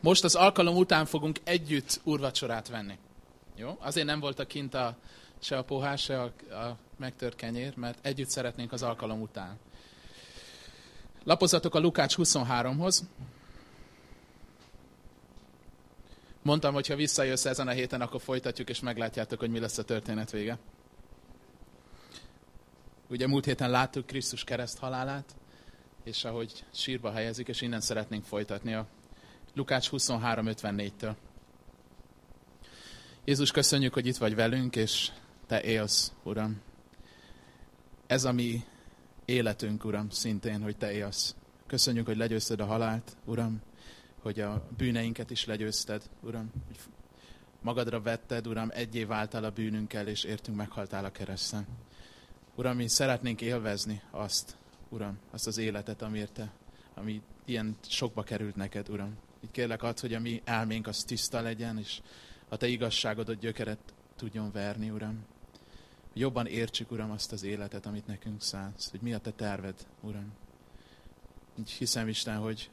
Most az alkalom után fogunk együtt úrvacsorát venni. Jó? Azért nem voltak kint a, se a pohás, se a, a megtört kenyér, mert együtt szeretnénk az alkalom után. Lapozatok a Lukács 23-hoz. Mondtam, hogy ha visszajössz ezen a héten, akkor folytatjuk, és meglátjátok, hogy mi lesz a történet vége. Ugye múlt héten láttuk Krisztus kereszt halálát, és ahogy sírba helyezik, és innen szeretnénk folytatni a Lukács 23.54-től. Jézus, köszönjük, hogy itt vagy velünk, és Te élsz, Uram. Ez a mi életünk, Uram, szintén, hogy Te élsz. Köszönjük, hogy legyőzted a halált, Uram, hogy a bűneinket is legyőzted, Uram, hogy magadra vetted, Uram, egyé váltál a bűnünkkel, és értünk meghaltál a kereszten. Uram, mi szeretnénk élvezni azt, Uram, azt az életet, amiért Te, ami ilyen sokba került neked, Uram. Így kérlek add, hogy a mi elménk az tiszta legyen, és a Te igazságodot gyökeret tudjon verni, Uram. Jobban értsük, Uram, azt az életet, amit nekünk szánsz, hogy mi a Te terved, Uram. Így hiszem, Isten, hogy,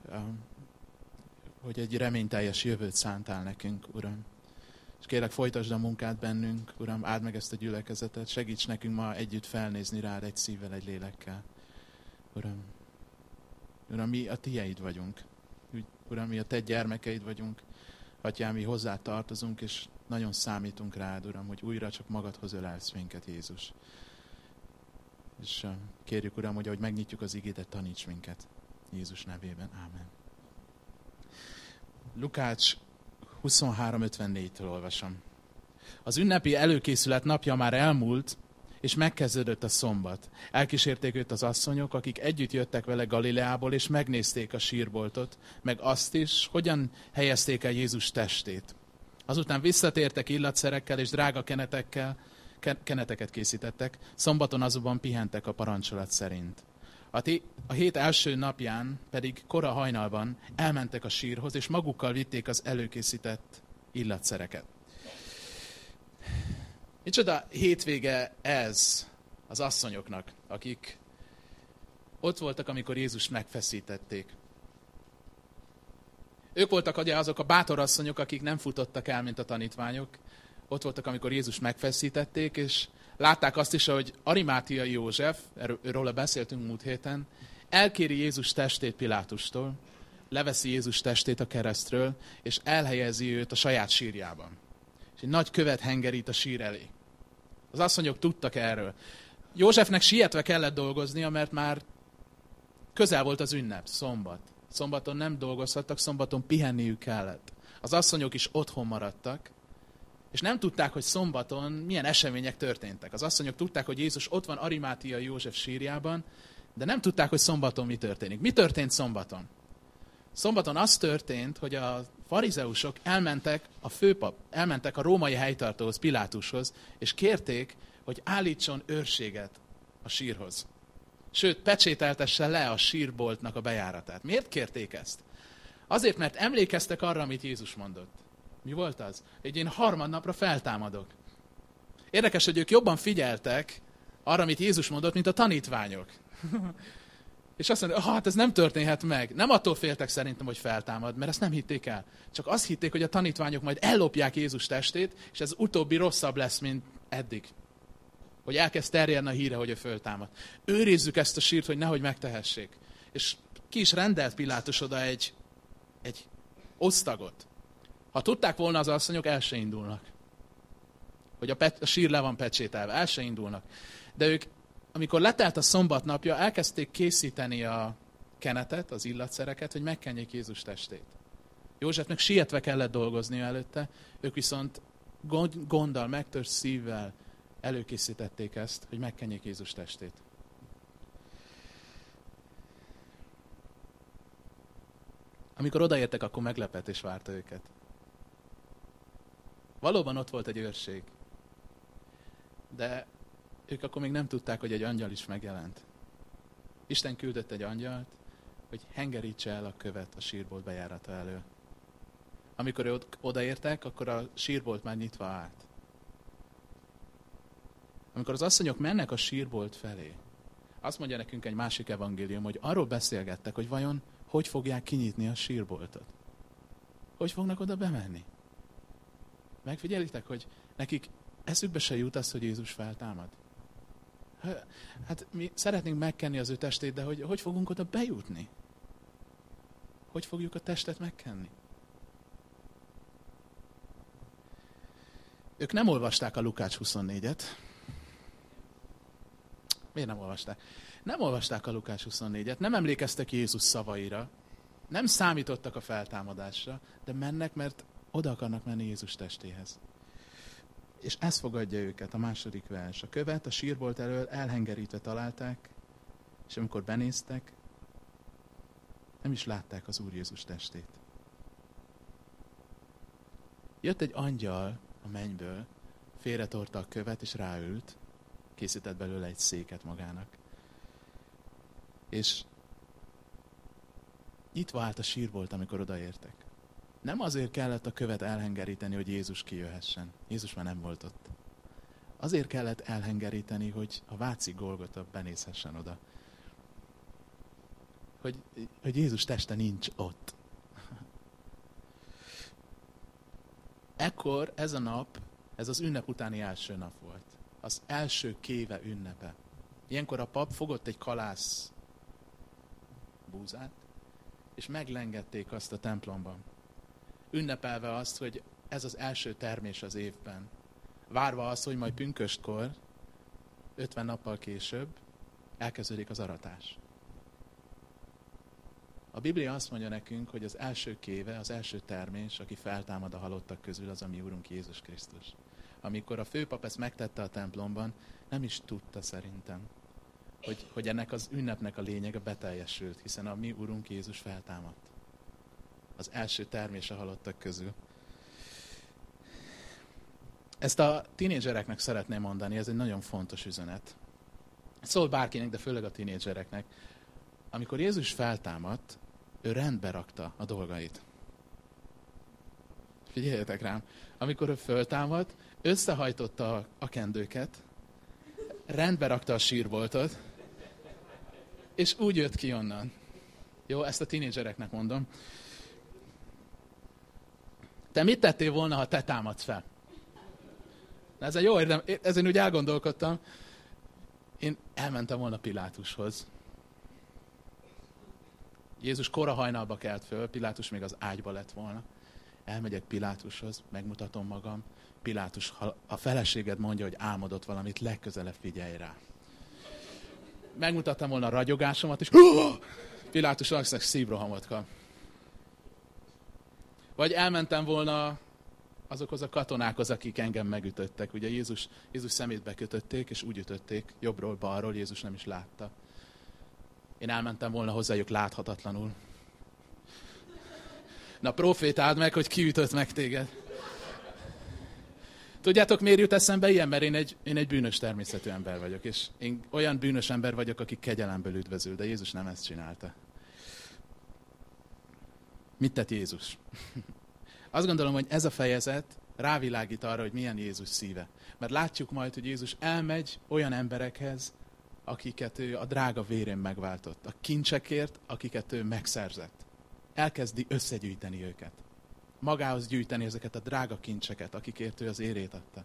hogy egy reményteljes jövőt szántál nekünk, Uram. És kérlek, folytasd a munkát bennünk, Uram, áld meg ezt a gyülekezetet, segíts nekünk ma együtt felnézni rád egy szívvel, egy lélekkel. Uram, Uram, mi a tieid vagyunk. Uram, mi a te gyermekeid vagyunk. Atyám, mi hozzá tartozunk, és nagyon számítunk rád, Uram, hogy újra csak magadhoz ölelsz minket, Jézus. És kérjük, Uram, hogy ahogy megnyitjuk az igédet, taníts minket. Jézus nevében. Ámen. Lukács 23.54-től olvasom. Az ünnepi előkészület napja már elmúlt, és megkezdődött a szombat. Elkísérték őt az asszonyok, akik együtt jöttek vele Galileából, és megnézték a sírboltot, meg azt is, hogyan helyezték el Jézus testét. Azután visszatértek illatszerekkel és drága kenetekkel, keneteket készítettek, szombaton azonban pihentek a parancsolat szerint. A, té- a hét első napján pedig kora hajnalban elmentek a sírhoz, és magukkal vitték az előkészített illatszereket. Micsoda hétvége ez az asszonyoknak, akik ott voltak, amikor Jézus megfeszítették. Ők voltak ugye azok a bátor asszonyok, akik nem futottak el, mint a tanítványok. Ott voltak, amikor Jézus megfeszítették, és látták azt is, hogy Arimátiai József, erről beszéltünk múlt héten, elkéri Jézus testét Pilátustól, leveszi Jézus testét a keresztről, és elhelyezi őt a saját sírjában. És egy nagy követ hengerít a sír elé. Az asszonyok tudtak erről. Józsefnek sietve kellett dolgoznia, mert már közel volt az ünnep, szombat. Szombaton nem dolgozhattak, szombaton pihenniük kellett. Az asszonyok is otthon maradtak, és nem tudták, hogy szombaton milyen események történtek. Az asszonyok tudták, hogy Jézus ott van Arimátia József sírjában, de nem tudták, hogy szombaton mi történik. Mi történt szombaton? Szombaton az történt, hogy a farizeusok elmentek a főpap, elmentek a római helytartóhoz, Pilátushoz, és kérték, hogy állítson őrséget a sírhoz. Sőt, pecsételtesse le a sírboltnak a bejáratát. Miért kérték ezt? Azért, mert emlékeztek arra, amit Jézus mondott. Mi volt az? Hogy én harmadnapra feltámadok. Érdekes, hogy ők jobban figyeltek arra, amit Jézus mondott, mint a tanítványok. És azt mondja, hát ez nem történhet meg. Nem attól féltek szerintem, hogy feltámad, mert ezt nem hitték el. Csak azt hitték, hogy a tanítványok majd ellopják Jézus testét, és ez utóbbi rosszabb lesz, mint eddig. Hogy elkezd terjedni a híre, hogy ő föltámad. Őrizzük ezt a sírt, hogy nehogy megtehessék. És ki is rendelt Pilátus oda egy, egy osztagot. Ha tudták volna az asszonyok, el se indulnak. Hogy a, pet, a sír le van pecsételve, el se indulnak. De ők amikor letelt a szombat napja, elkezdték készíteni a kenetet, az illatszereket, hogy megkenjék Jézus testét. Józsefnek sietve kellett dolgoznia előtte, ők viszont gonddal, megtört szívvel előkészítették ezt, hogy megkenjék Jézus testét. Amikor odaértek, akkor meglepetés várta őket. Valóban ott volt egy őrség. De ők akkor még nem tudták, hogy egy angyal is megjelent. Isten küldött egy angyalt, hogy hengerítse el a követ a sírbolt bejárata elől. Amikor odaértek, akkor a sírbolt már nyitva állt. Amikor az asszonyok mennek a sírbolt felé, azt mondja nekünk egy másik evangélium, hogy arról beszélgettek, hogy vajon hogy fogják kinyitni a sírboltot. hogy fognak oda bemenni? Megfigyelitek, hogy nekik eszükbe se jut az, hogy Jézus feltámad? Hát mi szeretnénk megkenni az ő testét, de hogy, hogy fogunk oda bejutni? Hogy fogjuk a testet megkenni? Ők nem olvasták a Lukács 24-et. Miért nem olvasták? Nem olvasták a Lukács 24-et, nem emlékeztek Jézus szavaira, nem számítottak a feltámadásra, de mennek, mert oda akarnak menni Jézus testéhez. És ez fogadja őket, a második vers. A követ a sírbolt elől elhengerítve találták, és amikor benéztek, nem is látták az Úr Jézus testét. Jött egy angyal a mennyből, félretorta a követ, és ráült, készített belőle egy széket magának. És nyitva állt a sírbolt, amikor odaértek. Nem azért kellett a követ elhengeríteni, hogy Jézus kijöhessen. Jézus már nem volt ott. Azért kellett elhengeríteni, hogy a Váci Golgota benézhessen oda. Hogy, hogy Jézus teste nincs ott. Ekkor ez a nap, ez az ünnep utáni első nap volt. Az első kéve ünnepe. Ilyenkor a pap fogott egy kalász búzát, és meglengették azt a templomban ünnepelve azt, hogy ez az első termés az évben. Várva azt, hogy majd pünköstkor, 50 nappal később elkezdődik az aratás. A Biblia azt mondja nekünk, hogy az első kéve, az első termés, aki feltámad a halottak közül, az a mi Úrunk Jézus Krisztus. Amikor a főpap ezt megtette a templomban, nem is tudta szerintem, hogy, hogy ennek az ünnepnek a lényege beteljesült, hiszen a mi Úrunk Jézus feltámadt az első termés halottak közül. Ezt a tinédzsereknek szeretném mondani, ez egy nagyon fontos üzenet. Szól bárkinek, de főleg a tinédzsereknek. Amikor Jézus feltámadt, ő rendbe rakta a dolgait. Figyeljetek rám, amikor ő föltámadt, összehajtotta a kendőket, rendbe rakta a sírboltot, és úgy jött ki onnan. Jó, ezt a tinédzsereknek mondom. Te mit tettél volna, ha te támadsz fel? Ez egy jó érdem, ezen úgy elgondolkodtam. Én elmentem volna Pilátushoz. Jézus kora hajnalba kelt föl, Pilátus még az ágyba lett volna. Elmegyek Pilátushoz, megmutatom magam. Pilátus, ha a feleséged mondja, hogy álmodott valamit, legközelebb figyelj rá. Megmutattam volna a ragyogásomat, és Pilátus valószínűleg szívrohamot kap. Vagy elmentem volna azokhoz a katonákhoz, akik engem megütöttek. Ugye Jézus, Jézus szemét bekötötték, és úgy ütötték, jobbról, balról, Jézus nem is látta. Én elmentem volna hozzájuk láthatatlanul. Na, profétáld meg, hogy ki ütött meg téged. Tudjátok, miért jut eszembe ilyen? Mert én egy, én egy bűnös természetű ember vagyok, és én olyan bűnös ember vagyok, aki kegyelemből üdvözül, de Jézus nem ezt csinálta. Mit tett Jézus? Azt gondolom, hogy ez a fejezet rávilágít arra, hogy milyen Jézus szíve. Mert látjuk majd, hogy Jézus elmegy olyan emberekhez, akiket ő a drága vérén megváltott. A kincsekért, akiket ő megszerzett. Elkezdi összegyűjteni őket. Magához gyűjteni ezeket a drága kincseket, akikért ő az érét adta.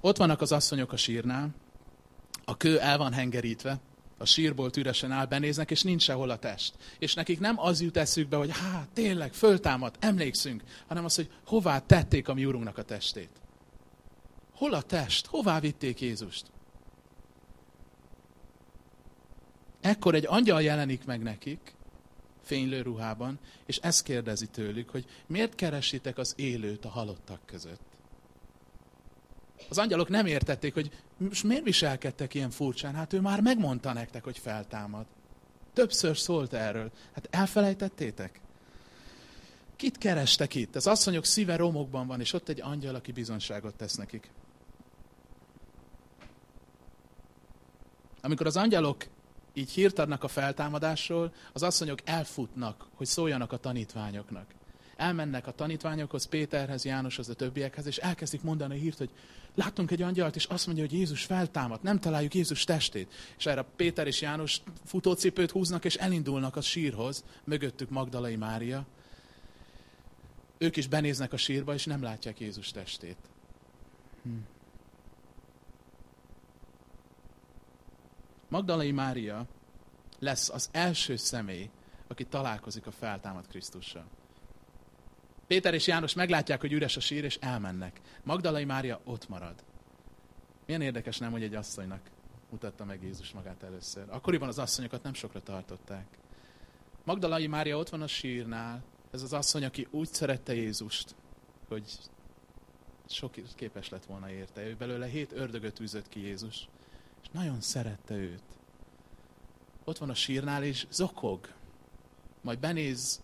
Ott vannak az asszonyok a sírnál, a kő el van hengerítve, a sírból üresen áll, benéznek, és nincs sehol a test. És nekik nem az jut eszükbe, hogy hát tényleg, föltámadt, emlékszünk, hanem az, hogy hová tették a mi úrunknak a testét. Hol a test? Hová vitték Jézust? Ekkor egy angyal jelenik meg nekik, fénylő ruhában, és ezt kérdezi tőlük, hogy miért keresitek az élőt a halottak között? Az angyalok nem értették, hogy most miért viselkedtek ilyen furcsán? Hát ő már megmondta nektek, hogy feltámad. Többször szólt erről. Hát elfelejtettétek? Kit kerestek itt? Az asszonyok szíve romokban van, és ott egy angyal, aki bizonságot tesz nekik. Amikor az angyalok így hírt adnak a feltámadásról, az asszonyok elfutnak, hogy szóljanak a tanítványoknak. Elmennek a tanítványokhoz, Péterhez, Jánoshoz, a többiekhez, és elkezdik mondani a hírt, hogy láttunk egy angyalt, és azt mondja, hogy Jézus feltámadt, nem találjuk Jézus testét. És erre Péter és János futócipőt húznak, és elindulnak a sírhoz, mögöttük Magdalai Mária. Ők is benéznek a sírba, és nem látják Jézus testét. Hm. Magdalai Mária lesz az első személy, aki találkozik a feltámadt Krisztussal. Péter és János meglátják, hogy üres a sír, és elmennek. Magdalai Mária ott marad. Milyen érdekes nem, hogy egy asszonynak mutatta meg Jézus magát először. Akkoriban az asszonyokat nem sokra tartották. Magdalai Mária ott van a sírnál, ez az asszony, aki úgy szerette Jézust, hogy sok képes lett volna érte. Ő belőle hét ördögöt űzött ki Jézus, és nagyon szerette őt. Ott van a sírnál, és zokog. Majd benéz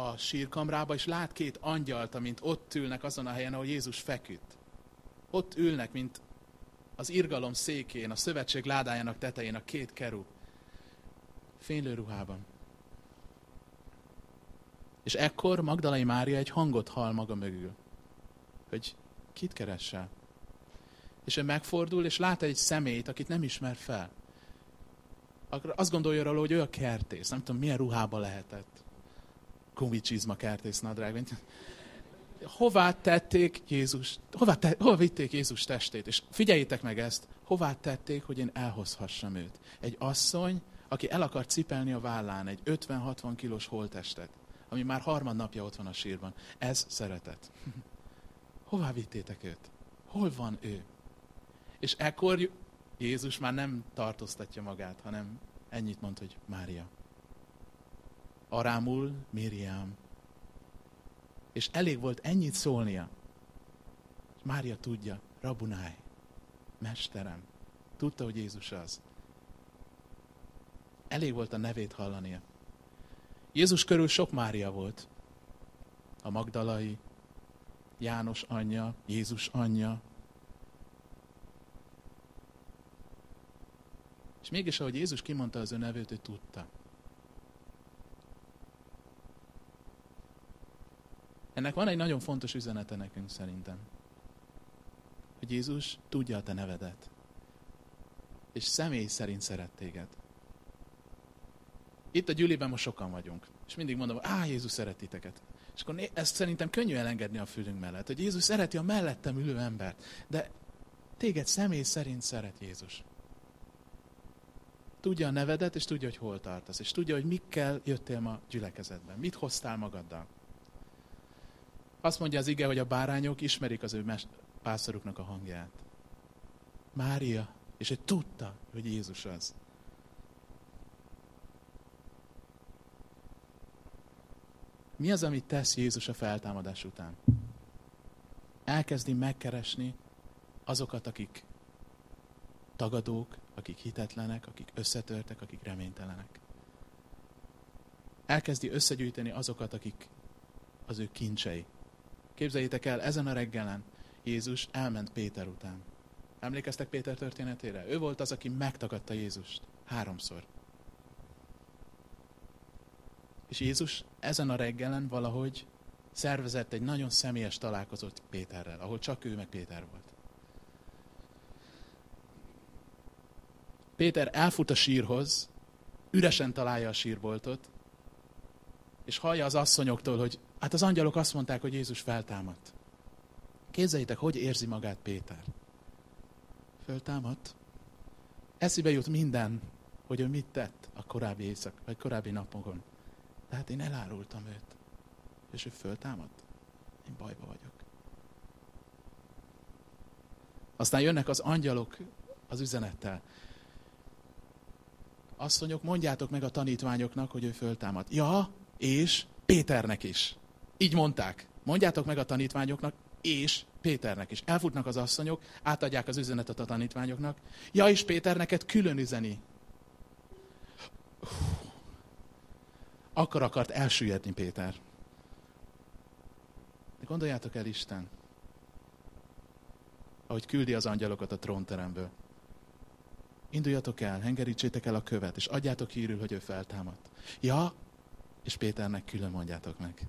a sírkamrába, és lát két angyalt, amint ott ülnek azon a helyen, ahol Jézus feküdt. Ott ülnek, mint az irgalom székén, a szövetség ládájának tetején a két kerú. Fénylő ruhában. És ekkor Magdalai Mária egy hangot hall maga mögül, hogy kit keressel. És ő megfordul, és lát egy szemét, akit nem ismer fel. Akkor azt gondolja róla, hogy ő a kertész. Nem tudom, milyen ruhába lehetett gumicsizma kertész nadrág. Hová tették Jézus, hová, te, hova vitték Jézus testét? És figyeljétek meg ezt, hová tették, hogy én elhozhassam őt. Egy asszony, aki el akar cipelni a vállán egy 50-60 kilós holtestet, ami már harmadnapja ott van a sírban. Ez szeretet. Hová vittétek őt? Hol van ő? És ekkor Jézus már nem tartóztatja magát, hanem ennyit mond, hogy Mária arámul Miriam. És elég volt ennyit szólnia. Mária tudja, rabunáj, mesterem. Tudta, hogy Jézus az. Elég volt a nevét hallania. Jézus körül sok Mária volt. A Magdalai, János anyja, Jézus anyja. És mégis, ahogy Jézus kimondta az ő nevét, ő tudta. Ennek van egy nagyon fontos üzenete nekünk szerintem. Hogy Jézus tudja a te nevedet. És személy szerint szeret téged. Itt a gyűlében most sokan vagyunk. És mindig mondom, á, Jézus szeret titeket. És akkor ezt szerintem könnyű elengedni a fülünk mellett, hogy Jézus szereti a mellettem ülő embert. De téged személy szerint szeret Jézus. Tudja a nevedet, és tudja, hogy hol tartasz. És tudja, hogy mikkel jöttél ma gyülekezetben. Mit hoztál magaddal. Azt mondja az ige, hogy a bárányok ismerik az ő pászoruknak a hangját. Mária, és ő tudta, hogy Jézus az. Mi az, amit tesz Jézus a feltámadás után? Elkezdi megkeresni azokat, akik tagadók, akik hitetlenek, akik összetörtek, akik reménytelenek. Elkezdi összegyűjteni azokat, akik az ő kincsei, Képzeljétek el, ezen a reggelen Jézus elment Péter után. Emlékeztek Péter történetére? Ő volt az, aki megtagadta Jézust. Háromszor. És Jézus ezen a reggelen valahogy szervezett egy nagyon személyes találkozót Péterrel, ahol csak ő meg Péter volt. Péter elfut a sírhoz, üresen találja a sírboltot, és hallja az asszonyoktól, hogy Hát az angyalok azt mondták, hogy Jézus feltámadt. Képzeljétek, hogy érzi magát Péter. Föltámadt? Eszébe jut minden, hogy ő mit tett a korábbi éjszak, vagy korábbi napokon. De hát én elárultam őt. És ő föltámadt. Én bajba vagyok. Aztán jönnek az angyalok az üzenettel. Asszonyok, mondjátok meg a tanítványoknak, hogy ő föltámadt. Ja, és Péternek is. Így mondták. Mondjátok meg a tanítványoknak, és Péternek is. Elfutnak az asszonyok, átadják az üzenetet a tanítványoknak. Ja, és Péter neked külön üzeni. Akkor akart elsüllyedni Péter. De gondoljátok el Isten, ahogy küldi az angyalokat a trónteremből. Induljatok el, hengerítsétek el a követ, és adjátok hírül, hogy ő feltámadt. Ja, és Péternek külön mondjátok meg.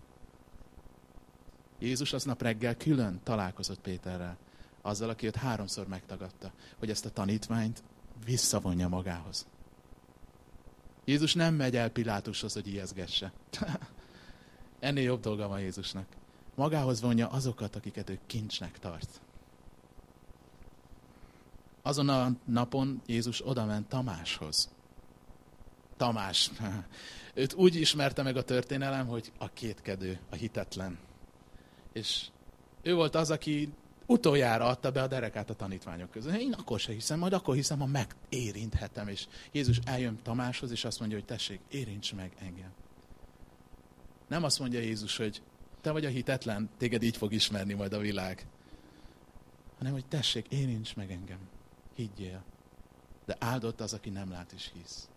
Jézus aznap reggel külön találkozott Péterrel, azzal, aki őt háromszor megtagadta, hogy ezt a tanítványt visszavonja magához. Jézus nem megy el Pilátushoz, hogy ijeszgesse. Ennél jobb dolga van Jézusnak. Magához vonja azokat, akiket ő kincsnek tart. Azon a napon Jézus odament Tamáshoz. Tamás. Őt úgy ismerte meg a történelem, hogy a kétkedő, a hitetlen. És ő volt az, aki utoljára adta be a derekát a tanítványok közül. Én akkor se hiszem, majd akkor hiszem, ha megérinthetem. És Jézus eljön Tamáshoz, és azt mondja, hogy tessék, érints meg engem. Nem azt mondja Jézus, hogy te vagy a hitetlen, téged így fog ismerni majd a világ. Hanem, hogy tessék, érints meg engem. Higgyél. De áldott az, aki nem lát és hisz.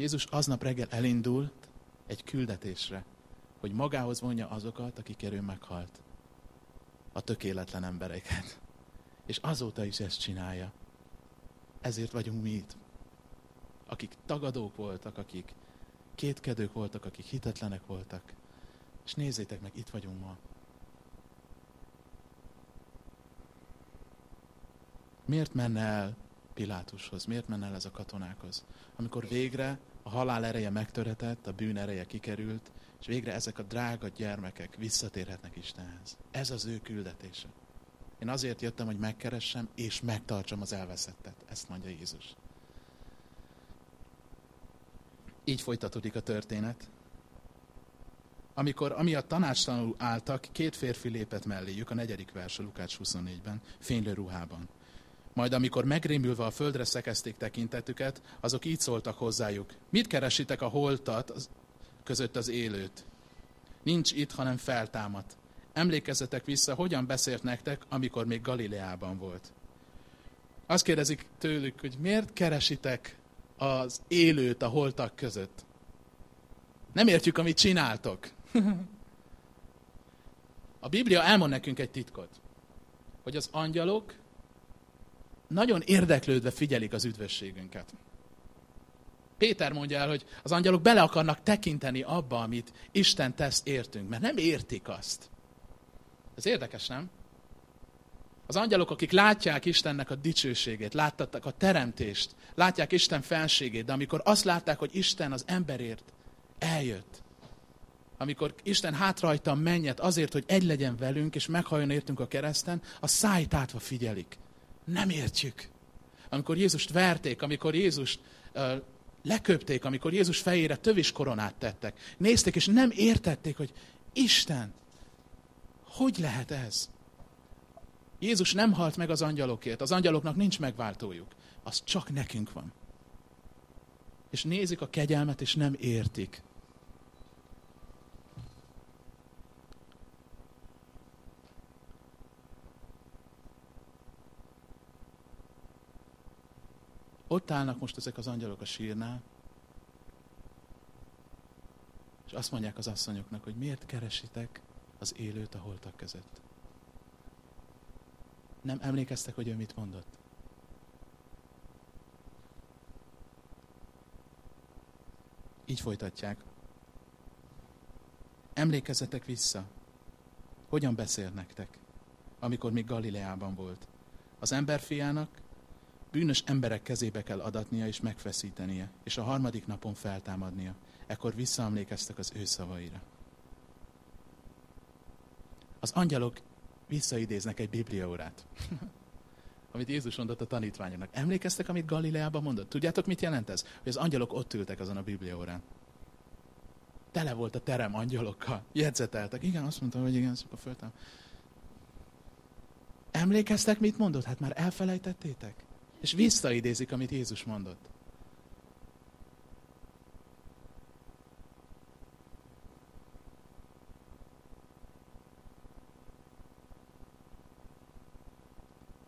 Jézus aznap reggel elindult egy küldetésre, hogy magához vonja azokat, akik erő meghalt. A tökéletlen embereket. És azóta is ezt csinálja. Ezért vagyunk mi itt. Akik tagadók voltak, akik kétkedők voltak, akik hitetlenek voltak. És nézzétek meg, itt vagyunk ma. Miért menne el Pilátushoz? Miért menne el ez a katonákhoz? Amikor végre a halál ereje megtöretett, a bűn ereje kikerült, és végre ezek a drága gyermekek visszatérhetnek Istenhez. Ez az ő küldetése. Én azért jöttem, hogy megkeressem és megtartsam az elveszettet. Ezt mondja Jézus. Így folytatódik a történet. Amikor amiatt tanácstalanul álltak, két férfi lépett melléjük, a negyedik vers a Lukács 24-ben, fénylő ruhában. Majd amikor megrémülve a földre szekezték tekintetüket, azok így szóltak hozzájuk. Mit keresitek a holtat az, között az élőt? Nincs itt, hanem feltámadt. Emlékezzetek vissza, hogyan beszélt nektek, amikor még Galileában volt. Azt kérdezik tőlük, hogy miért keresitek az élőt a holtak között? Nem értjük, amit csináltok. a Biblia elmond nekünk egy titkot, hogy az angyalok nagyon érdeklődve figyelik az üdvösségünket. Péter mondja el, hogy az angyalok bele akarnak tekinteni abba, amit Isten tesz értünk, mert nem értik azt. Ez érdekes, nem? Az angyalok, akik látják Istennek a dicsőségét, láttattak a teremtést, látják Isten felségét, de amikor azt látták, hogy Isten az emberért eljött, amikor Isten hátrajta a mennyet azért, hogy egy legyen velünk, és meghajjon értünk a kereszten, a szájtátva figyelik. Nem értjük. Amikor Jézust verték, amikor Jézust uh, leköpték, amikor Jézus fejére tövis koronát tettek, nézték, és nem értették, hogy Isten, hogy lehet ez? Jézus nem halt meg az angyalokért, az angyaloknak nincs megváltójuk. Az csak nekünk van. És nézik a kegyelmet, és nem értik. Ott állnak most ezek az angyalok a sírnál, és azt mondják az asszonyoknak, hogy miért keresitek az élőt a holtak között. Nem emlékeztek, hogy ő mit mondott? Így folytatják. Emlékezzetek vissza, hogyan beszél nektek, amikor még Galileában volt. Az emberfiának bűnös emberek kezébe kell adatnia és megfeszítenie, és a harmadik napon feltámadnia. Ekkor visszaemlékeztek az ő szavaira. Az angyalok visszaidéznek egy bibliaórát, amit Jézus mondott a tanítványoknak. Emlékeztek, amit Galileában mondott? Tudjátok, mit jelent ez? Hogy az angyalok ott ültek azon a bibliaórán. Tele volt a terem angyalokkal. Jegyzeteltek. Igen, azt mondtam, hogy igen, a föltem. Emlékeztek, mit mondott? Hát már elfelejtettétek? És visszaidézik, amit Jézus mondott.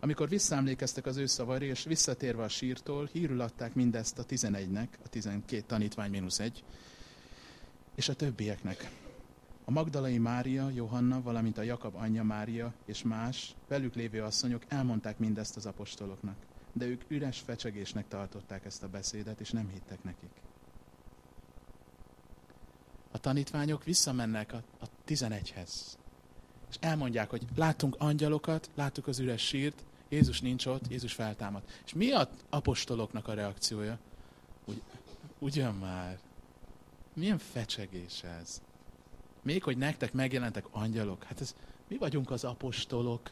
Amikor visszaemlékeztek az ő szavaira, és visszatérve a sírtól, hírül adták mindezt a tizenegynek, a tizenkét tanítvány mínusz egy, és a többieknek. A Magdalai Mária, Johanna, valamint a Jakab anyja Mária és más velük lévő asszonyok elmondták mindezt az apostoloknak de ők üres fecsegésnek tartották ezt a beszédet, és nem hittek nekik. tanítványok visszamennek a, a 11-hez. És elmondják, hogy láttunk angyalokat, láttuk az üres sírt, Jézus nincs ott, Jézus feltámad. És mi a apostoloknak a reakciója? Úgy, ugyan már. Milyen fecsegés ez? Még hogy nektek megjelentek angyalok. Hát ez, mi vagyunk az apostolok.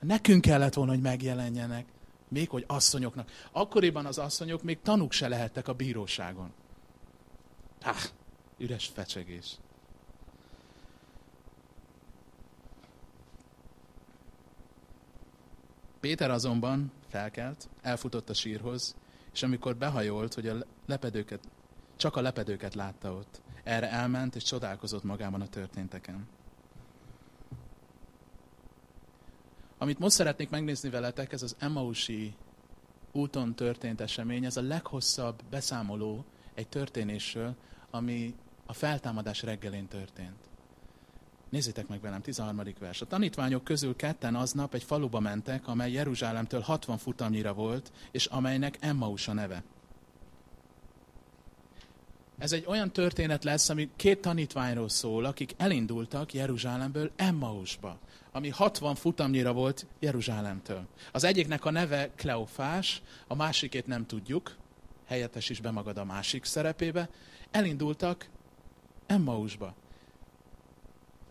Nekünk kellett volna, hogy megjelenjenek. Még hogy asszonyoknak. Akkoriban az asszonyok még tanúk se lehettek a bíróságon. Há, üres fecsegés. Péter azonban felkelt, elfutott a sírhoz, és amikor behajolt, hogy a lepedőket, csak a lepedőket látta ott, erre elment és csodálkozott magában a történteken. Amit most szeretnék megnézni veletek, ez az Emmausi úton történt esemény, ez a leghosszabb beszámoló egy történésről, ami a feltámadás reggelén történt. Nézzétek meg velem, 13. vers. A tanítványok közül ketten aznap egy faluba mentek, amely Jeruzsálemtől 60 futamnyira volt, és amelynek Emmaus a neve. Ez egy olyan történet lesz, ami két tanítványról szól, akik elindultak Jeruzsálemből Emmausba, ami 60 futamnyira volt Jeruzsálemtől. Az egyiknek a neve Kleofás, a másikét nem tudjuk, helyettes is bemagad a másik szerepébe, elindultak Emmausba.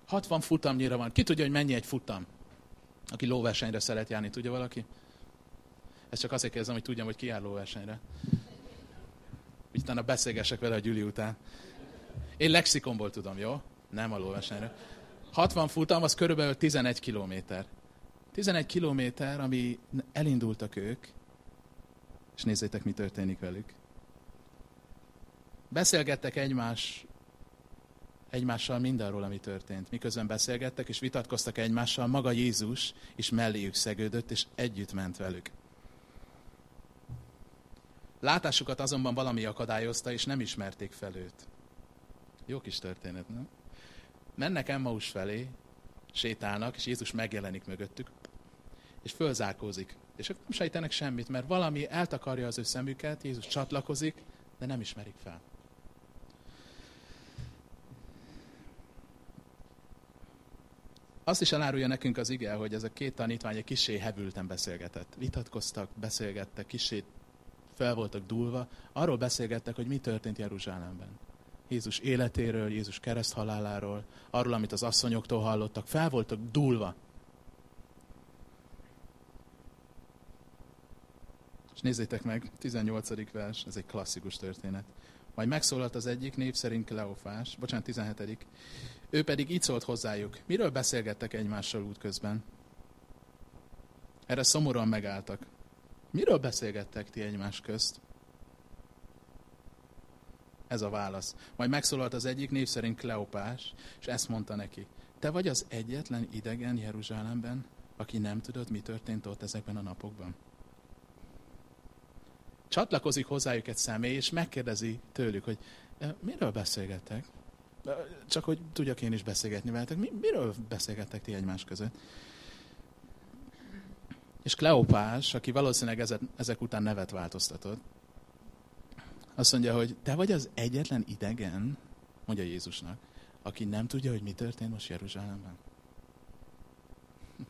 60 futamnyira van. Ki tudja, hogy mennyi egy futam? Aki lóversenyre szeret járni, tudja valaki? Ez csak azért kérdezem, hogy tudjam, hogy ki jár lóversenyre. Úgy utána beszélgessek vele a Gyüli után. Én lexikomból tudom, jó? Nem a lóversenyre. 60 futam, az körülbelül 11 kilométer. 11 kilométer, ami elindultak ők, és nézzétek, mi történik velük. Beszélgettek egymás egymással mindarról, ami történt. Miközben beszélgettek és vitatkoztak egymással, maga Jézus is melléjük szegődött, és együtt ment velük. Látásukat azonban valami akadályozta, és nem ismerték fel őt. Jó kis történet, nem? Mennek Emmaus felé, sétálnak, és Jézus megjelenik mögöttük, és fölzárkózik. És ők nem sejtenek semmit, mert valami eltakarja az ő szemüket, Jézus csatlakozik, de nem ismerik fel. Azt is elárulja nekünk az ige, hogy ez a két tanítvány egy kisé hevülten beszélgetett. Vitatkoztak, beszélgettek, kisé fel voltak dúlva. Arról beszélgettek, hogy mi történt Jeruzsálemben. Jézus életéről, Jézus kereszthaláláról, arról, amit az asszonyoktól hallottak. Fel voltak dúlva. És nézzétek meg, 18. vers, ez egy klasszikus történet. Majd megszólalt az egyik név szerint Kleofás, bocsánat, 17. Ő pedig így szólt hozzájuk. Miről beszélgettek egymással útközben? Erre szomorúan megálltak. Miről beszélgettek ti egymás közt? Ez a válasz. Majd megszólalt az egyik név szerint Kleopás, és ezt mondta neki. Te vagy az egyetlen idegen Jeruzsálemben, aki nem tudod, mi történt ott ezekben a napokban. Csatlakozik hozzájuk egy személy, és megkérdezi tőlük, hogy miről beszélgettek? Csak hogy tudjak én is beszélgetni veletek. Mi, miről beszélgettek ti egymás között? És Kleopás, aki valószínűleg ezek, után nevet változtatott, azt mondja, hogy te vagy az egyetlen idegen, mondja Jézusnak, aki nem tudja, hogy mi történt most Jeruzsálemben.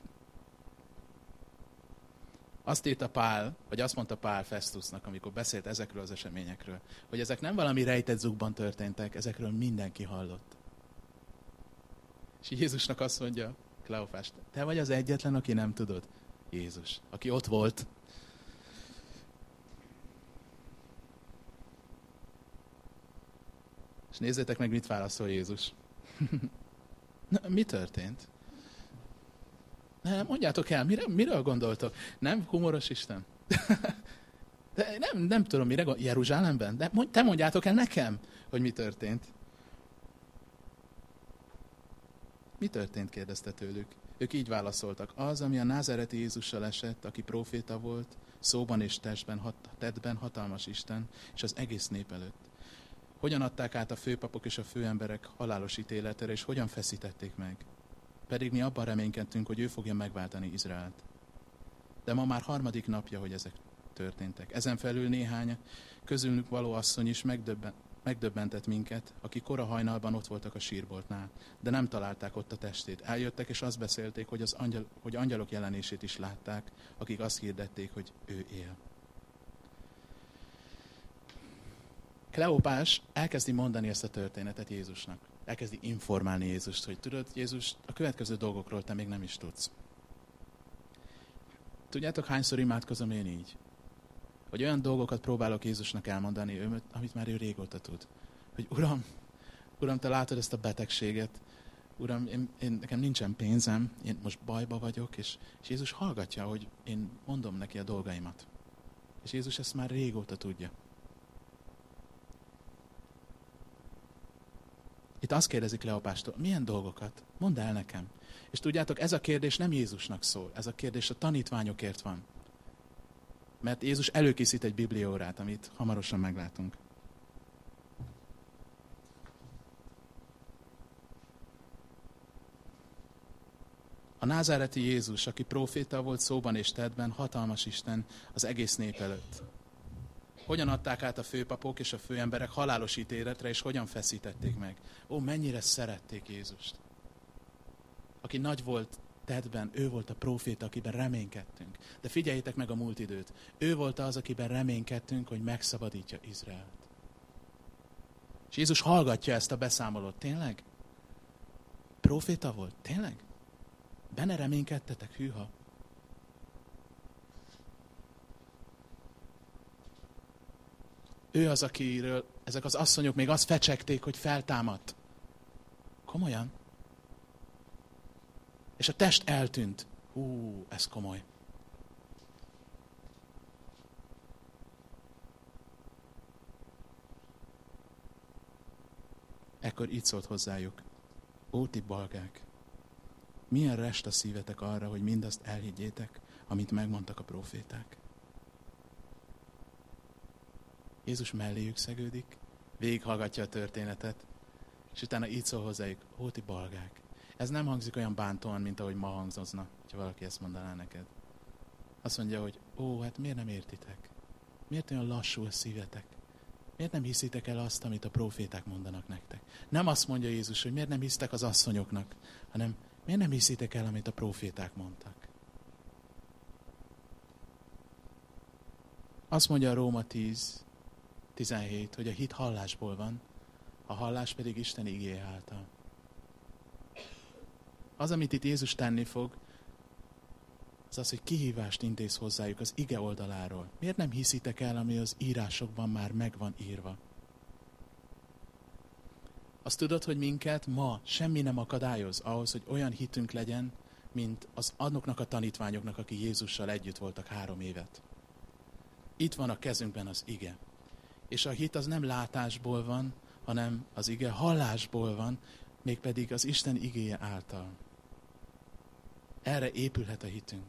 Azt írta Pál, vagy azt mondta Pál Festusnak, amikor beszélt ezekről az eseményekről, hogy ezek nem valami rejtett zugban történtek, ezekről mindenki hallott. És Jézusnak azt mondja, Kleofás, te vagy az egyetlen, aki nem tudod. Jézus, aki ott volt. És nézzétek meg, mit válaszol Jézus. Na, mi történt? Nem, mondjátok el, mire, miről gondoltok? Nem humoros Isten? De nem, nem tudom, mire Jeruzsálemben? De te mondjátok el nekem, hogy mi történt. Mi történt, kérdezte tőlük. Ők így válaszoltak. Az, ami a názereti Jézussal esett, aki proféta volt, szóban és testben, hat, tettben hatalmas Isten, és az egész nép előtt. Hogyan adták át a főpapok és a főemberek halálos ítéletere, és hogyan feszítették meg? Pedig mi abban reménykedtünk, hogy ő fogja megváltani Izraelt. De ma már harmadik napja, hogy ezek történtek. Ezen felül néhány közülünk való asszony is megdöbben, megdöbbentett minket, akik kora hajnalban ott voltak a sírboltnál, de nem találták ott a testét. Eljöttek és azt beszélték, hogy, az angyal, hogy angyalok jelenését is látták, akik azt hirdették, hogy ő él. Kleopás elkezdi mondani ezt a történetet Jézusnak. Elkezdi informálni Jézust, hogy tudod, Jézus, a következő dolgokról te még nem is tudsz. Tudjátok, hányszor imádkozom én így? Hogy olyan dolgokat próbálok Jézusnak elmondani, amit már ő régóta tud. Hogy Uram, Uram, te látod ezt a betegséget, Uram, én, én, nekem nincsen pénzem, én most bajba vagyok, és, és Jézus hallgatja, hogy én mondom neki a dolgaimat. És Jézus ezt már régóta tudja. Itt azt kérdezik Leopástól, milyen dolgokat? Mondd el nekem. És tudjátok, ez a kérdés nem Jézusnak szól, ez a kérdés a tanítványokért van. Mert Jézus előkészít egy bibliórát, amit hamarosan meglátunk. A názáreti Jézus, aki proféta volt szóban és tettben, hatalmas Isten az egész nép előtt. Hogyan adták át a főpapok és a főemberek halálos ítéletre, és hogyan feszítették meg. Ó, mennyire szerették Jézust. Aki nagy volt tettben, ő volt a proféta, akiben reménykedtünk. De figyeljétek meg a múlt időt. Ő volt az, akiben reménykedtünk, hogy megszabadítja Izraelt. És Jézus hallgatja ezt a beszámolót. Tényleg? Proféta volt? Tényleg? Benne reménykedtetek? Hűha. Ő az, akiről ezek az asszonyok még azt fecsegték, hogy feltámadt. Komolyan? És a test eltűnt. Hú, ez komoly. Ekkor így szólt hozzájuk. Ó, ti balgák, milyen rest a szívetek arra, hogy mindazt elhiggyétek, amit megmondtak a proféták. Jézus melléjük szegődik, végighallgatja a történetet, és utána így szól hozzájuk, ó, ti balgák. Ez nem hangzik olyan bántóan, mint ahogy ma hangzozna, ha valaki ezt mondaná neked. Azt mondja, hogy ó, hát miért nem értitek? Miért olyan lassú a szívetek? Miért nem hiszitek el azt, amit a proféták mondanak nektek? Nem azt mondja Jézus, hogy miért nem hisztek az asszonyoknak, hanem miért nem hiszitek el, amit a proféták mondtak? Azt mondja a Róma 10, 17, hogy a hit hallásból van, a hallás pedig Isten igéje által. Az, amit itt Jézus tenni fog, az az, hogy kihívást intéz hozzájuk az ige oldaláról. Miért nem hiszitek el, ami az írásokban már meg van írva? Azt tudod, hogy minket ma semmi nem akadályoz ahhoz, hogy olyan hitünk legyen, mint az annoknak a tanítványoknak, akik Jézussal együtt voltak három évet. Itt van a kezünkben az ige. És a hit az nem látásból van, hanem az ige hallásból van, mégpedig az Isten igéje által. Erre épülhet a hitünk.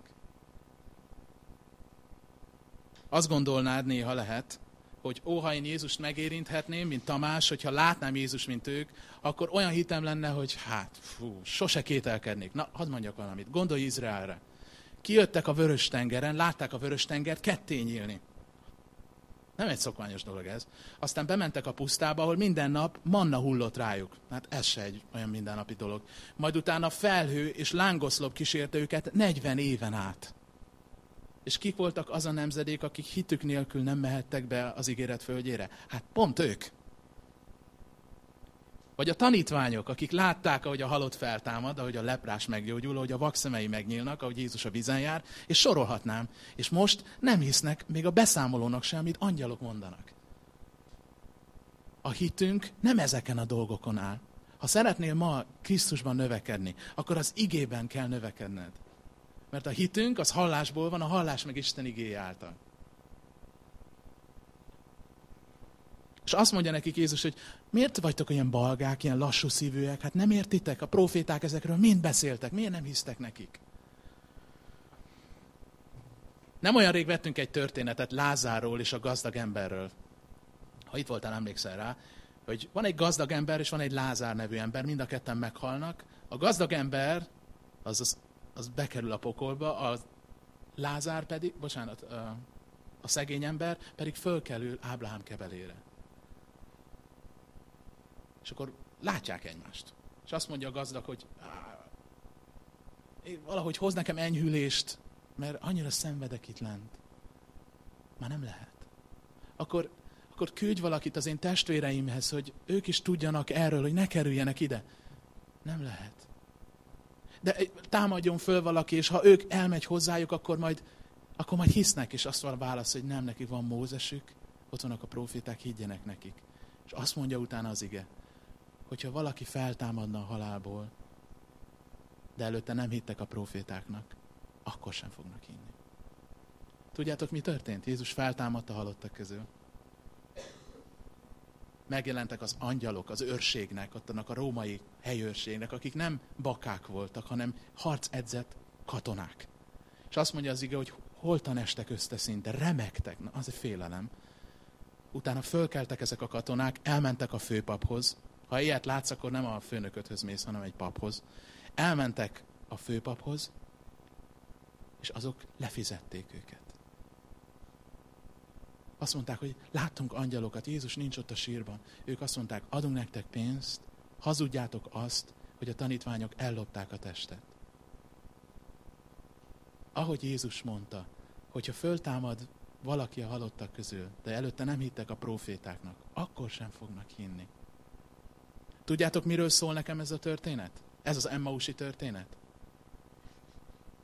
Azt gondolnád néha lehet, hogy ó, ha én Jézust megérinthetném, mint Tamás, hogyha látnám Jézus, mint ők, akkor olyan hitem lenne, hogy hát, fú, sose kételkednék. Na, hadd mondjak valamit. Gondolj Izraelre. Kijöttek a vörös tengeren, látták a vörös tengert ketté nyílni. Nem egy szokványos dolog ez. Aztán bementek a pusztába, ahol minden nap manna hullott rájuk. Hát ez se egy olyan mindennapi dolog. Majd utána felhő és lángoszlop kísérte őket 40 éven át. És kik voltak az a nemzedék, akik hitük nélkül nem mehettek be az ígéret földjére? Hát pont ők. Vagy a tanítványok, akik látták, ahogy a halott feltámad, ahogy a leprás meggyógyul, ahogy a vakszemei megnyílnak, ahogy Jézus a vizen jár, és sorolhatnám. És most nem hisznek még a beszámolónak sem, amit angyalok mondanak. A hitünk nem ezeken a dolgokon áll. Ha szeretnél ma Krisztusban növekedni, akkor az igében kell növekedned. Mert a hitünk az hallásból van, a hallás meg Isten igéje által. És azt mondja nekik Jézus, hogy miért vagytok olyan balgák, ilyen lassú szívűek? Hát nem értitek? A proféták ezekről mind beszéltek. Miért nem hisztek nekik? Nem olyan rég vettünk egy történetet Lázáról és a gazdag emberről. Ha itt voltál, emlékszel rá, hogy van egy gazdag ember és van egy Lázár nevű ember, mind a ketten meghalnak. A gazdag ember az, az, az bekerül a pokolba, a Lázár pedig, bocsánat, a szegény ember pedig fölkelül Ábrahám kebelére. És akkor látják egymást. És azt mondja a gazdag, hogy valahogy hoz nekem enyhülést, mert annyira szenvedek itt lent. Már nem lehet. Akkor, akkor küldj valakit az én testvéreimhez, hogy ők is tudjanak erről, hogy ne kerüljenek ide. Nem lehet. De támadjon föl valaki, és ha ők elmegy hozzájuk, akkor majd, akkor majd hisznek, és azt van a válasz, hogy nem, neki van Mózesük, ott vannak a proféták, higgyenek nekik. És azt mondja utána az ige, hogyha valaki feltámadna a halálból, de előtte nem hittek a profétáknak, akkor sem fognak hinni. Tudjátok, mi történt? Jézus feltámadta halottak közül. Megjelentek az angyalok, az őrségnek, ott annak a római helyőrségnek, akik nem bakák voltak, hanem harcedzett katonák. És azt mondja az ige, hogy holtan estek össze szinte, remektek, na az egy félelem. Utána fölkeltek ezek a katonák, elmentek a főpaphoz. Ha ilyet látsz, akkor nem a főnököthöz mész, hanem egy paphoz. Elmentek a főpaphoz, és azok lefizették őket. Azt mondták, hogy láttunk angyalokat, Jézus nincs ott a sírban. Ők azt mondták, adunk nektek pénzt, hazudjátok azt, hogy a tanítványok ellopták a testet. Ahogy Jézus mondta, hogyha föltámad valaki a halottak közül, de előtte nem hittek a profétáknak, akkor sem fognak hinni. Tudjátok, miről szól nekem ez a történet? Ez az Emmausi történet?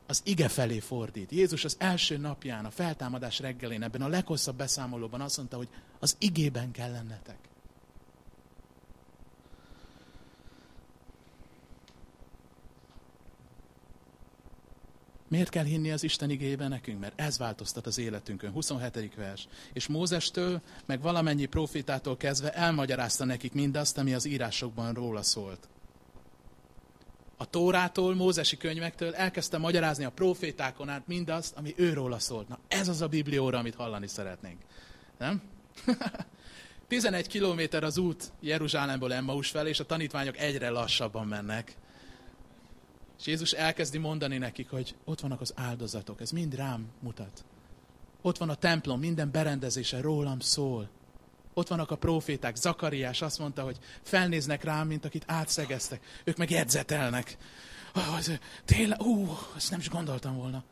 Az ige felé fordít. Jézus az első napján, a feltámadás reggelén, ebben a leghosszabb beszámolóban azt mondta, hogy az igében kell lennetek. Miért kell hinni az Isten igébe nekünk? Mert ez változtat az életünkön. 27. vers. És Mózestől, meg valamennyi profitától kezdve elmagyarázta nekik mindazt, ami az írásokban róla szólt. A Tórától, Mózesi könyvektől elkezdte magyarázni a profétákon át mindazt, ami őróla szólt. Na ez az a biblióra, amit hallani szeretnénk. Nem? 11 kilométer az út Jeruzsálemből Emmaus felé, és a tanítványok egyre lassabban mennek. És Jézus elkezdi mondani nekik, hogy ott vannak az áldozatok, ez mind rám mutat. Ott van a templom, minden berendezése rólam szól. Ott vannak a proféták, Zakariás azt mondta, hogy felnéznek rám, mint akit átszegeztek. Ők meg jegyzetelnek. Oh, ez, tényleg, ú, ezt nem is gondoltam volna.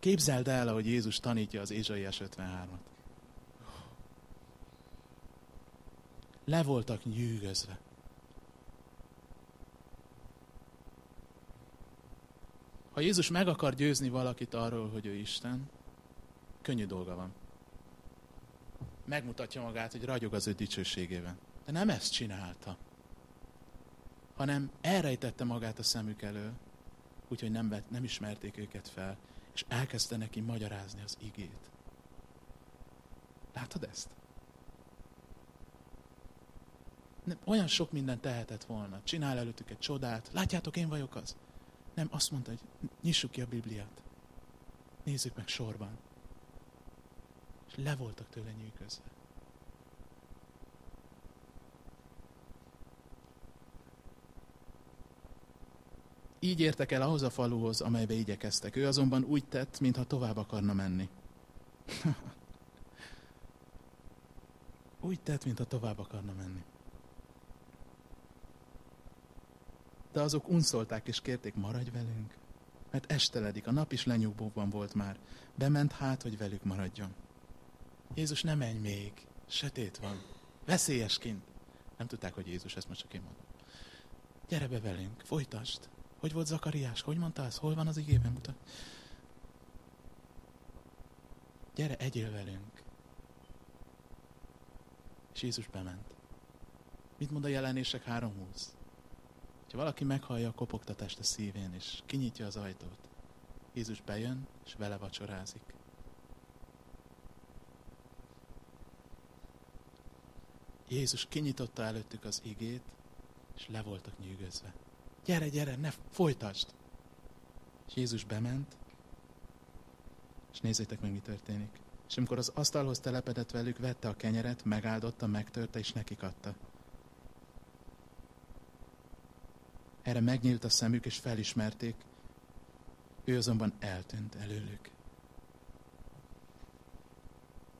Képzeld el, hogy Jézus tanítja az Ézsaiás 53-at. Le voltak nyűgözve. Ha Jézus meg akar győzni valakit arról, hogy ő Isten, könnyű dolga van. Megmutatja magát, hogy ragyog az ő dicsőségében. De nem ezt csinálta, hanem elrejtette magát a szemük elől, úgyhogy nem, vett, nem ismerték őket fel, és elkezdte neki magyarázni az igét. Látod ezt? Nem, olyan sok mindent tehetett volna. Csinál előttük egy csodát. Látjátok, én vagyok az. Nem, azt mondta, hogy nyissuk ki a Bibliát. Nézzük meg sorban. És le voltak tőle nyűgözve. Így értek el ahhoz a faluhoz, amelybe igyekeztek. Ő azonban úgy tett, mintha tovább akarna menni. úgy tett, mintha tovább akarna menni. De azok unszolták és kérték, maradj velünk, mert esteledik, a nap is lenyugvóban volt már. Bement hát, hogy velük maradjon. Jézus, nem menj még, sötét van, veszélyes kint. Nem tudták, hogy Jézus, ezt most csak én mondom. Gyere be velünk, folytasd. Hogy volt Zakariás? Hogy mondta ezt? Hol van az igében? Mutat. Gyere, egyél velünk. És Jézus bement. Mit mond a jelenések 3.20? Ha valaki meghallja a kopogtatást a szívén, és kinyitja az ajtót, Jézus bejön, és vele vacsorázik. Jézus kinyitotta előttük az igét, és le voltak nyűgözve. Gyere, gyere, ne folytasd! És Jézus bement, és nézzétek meg, mi történik. És amikor az asztalhoz telepedett velük, vette a kenyeret, megáldotta, megtörte, és nekik adta. Erre megnyílt a szemük, és felismerték. Ő azonban eltűnt előlük.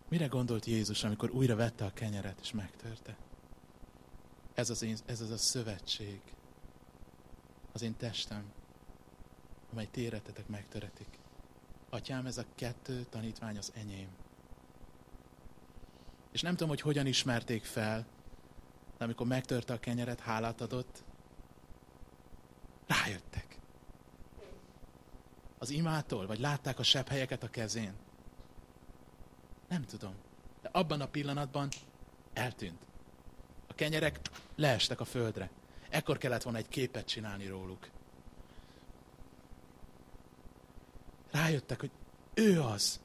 Mire gondolt Jézus, amikor újra vette a kenyeret és megtörte? Ez az, én, ez az a szövetség, az én testem, amely téretetek megtöretik. Atyám, ez a kettő tanítvány az enyém. És nem tudom, hogy hogyan ismerték fel, de amikor megtörte a kenyeret, hálát adott, rájöttek. Az imától, vagy látták a sebb helyeket a kezén. Nem tudom. De abban a pillanatban eltűnt. A kenyerek leestek a földre. Ekkor kellett volna egy képet csinálni róluk. Rájöttek, hogy ő az.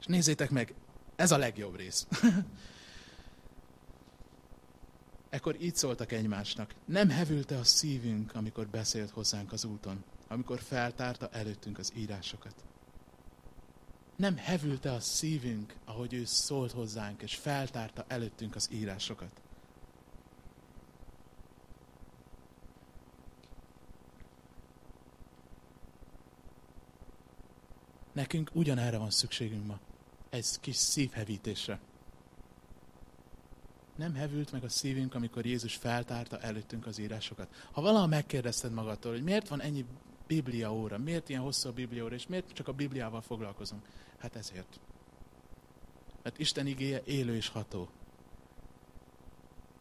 És nézzétek meg, ez a legjobb rész. Ekkor így szóltak egymásnak. Nem hevülte a szívünk, amikor beszélt hozzánk az úton, amikor feltárta előttünk az írásokat. Nem hevülte a szívünk, ahogy ő szólt hozzánk, és feltárta előttünk az írásokat. Nekünk ugyanerre van szükségünk ma. Egy kis szívhevítésre. Nem hevült meg a szívünk, amikor Jézus feltárta előttünk az írásokat. Ha valaha megkérdezted magadtól, hogy miért van ennyi Biblia óra, miért ilyen hosszú a Biblia óra, és miért csak a Bibliával foglalkozunk? Hát ezért. Mert Isten igéje élő és ható.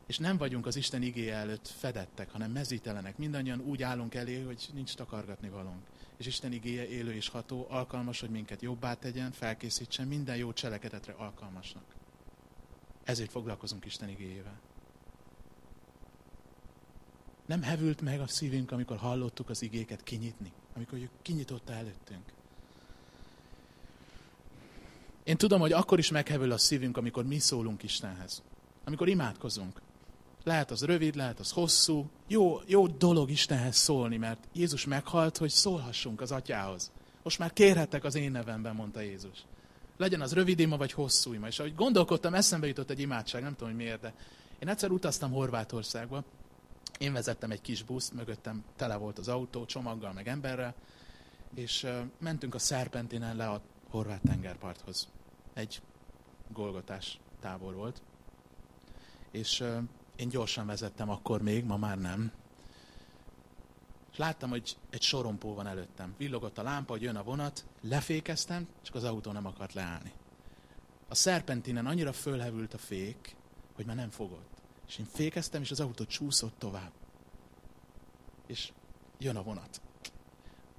És nem vagyunk az Isten igéje előtt fedettek, hanem mezítelenek. Mindannyian úgy állunk elé, hogy nincs takargatni valónk. És Isten igéje élő és ható, alkalmas, hogy minket jobbá tegyen, felkészítsen, minden jó cselekedetre alkalmasnak. Ezért foglalkozunk Isten igéjével. Nem hevült meg a szívünk, amikor hallottuk az igéket kinyitni, amikor ő kinyitotta előttünk. Én tudom, hogy akkor is meghevül a szívünk, amikor mi szólunk Istenhez. Amikor imádkozunk. Lehet az rövid, lehet az hosszú. Jó, jó dolog Istenhez szólni, mert Jézus meghalt, hogy szólhassunk az atyához. Most már kérhettek az én nevemben, mondta Jézus. Legyen az rövid ima, vagy hosszú ima. És ahogy gondolkodtam, eszembe jutott egy imádság, nem tudom, hogy miért, de én egyszer utaztam Horvátországba, én vezettem egy kis buszt, mögöttem tele volt az autó, csomaggal, meg emberrel, és mentünk a Szerpentinen le a horvát tengerparthoz. Egy golgotás tábor volt. És én gyorsan vezettem akkor még, ma már nem. És láttam, hogy egy sorompó van előttem. Villogott a lámpa, hogy jön a vonat, lefékeztem, csak az autó nem akart leállni. A szerpentinen annyira fölhevült a fék, hogy már nem fogott. És én fékeztem, és az autó csúszott tovább. És jön a vonat.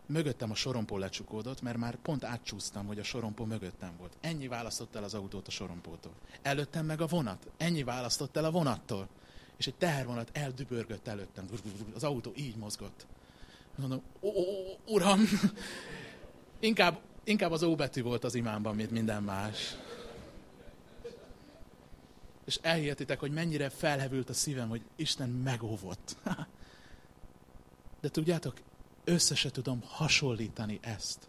Mögöttem a sorompó lecsukódott, mert már pont átcsúsztam, hogy a sorompó mögöttem volt. Ennyi választott el az autót a sorompótól. Előttem meg a vonat. Ennyi választott el a vonattól. És egy tehervonat eldübörgött előttem. Az autó így mozgott. Mondom, ó, uram, inkább, inkább az óbetű volt az imámban, mint minden más. És elhihetitek, hogy mennyire felhevült a szívem, hogy Isten megóvott. De tudjátok, össze se tudom hasonlítani ezt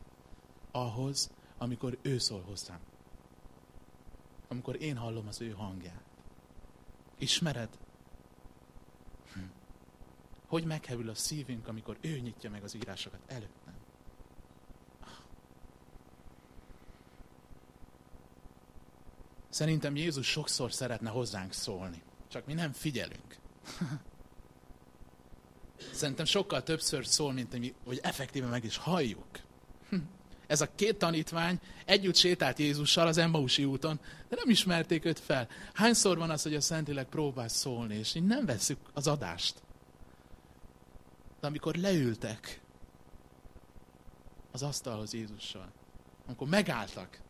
ahhoz, amikor ő szól hozzám. Amikor én hallom az ő hangját. Ismered? Hm. Hogy meghevül a szívünk, amikor ő nyitja meg az írásokat előttem. Szerintem Jézus sokszor szeretne hozzánk szólni, csak mi nem figyelünk. Szerintem sokkal többször szól, mint mi, hogy effektíven meg is halljuk. Ez a két tanítvány együtt sétált Jézussal az Embausi úton, de nem ismerték őt fel. Hányszor van az, hogy a Szentileg próbál szólni, és így nem veszük az adást. De amikor leültek az asztalhoz Jézussal, amikor megálltak,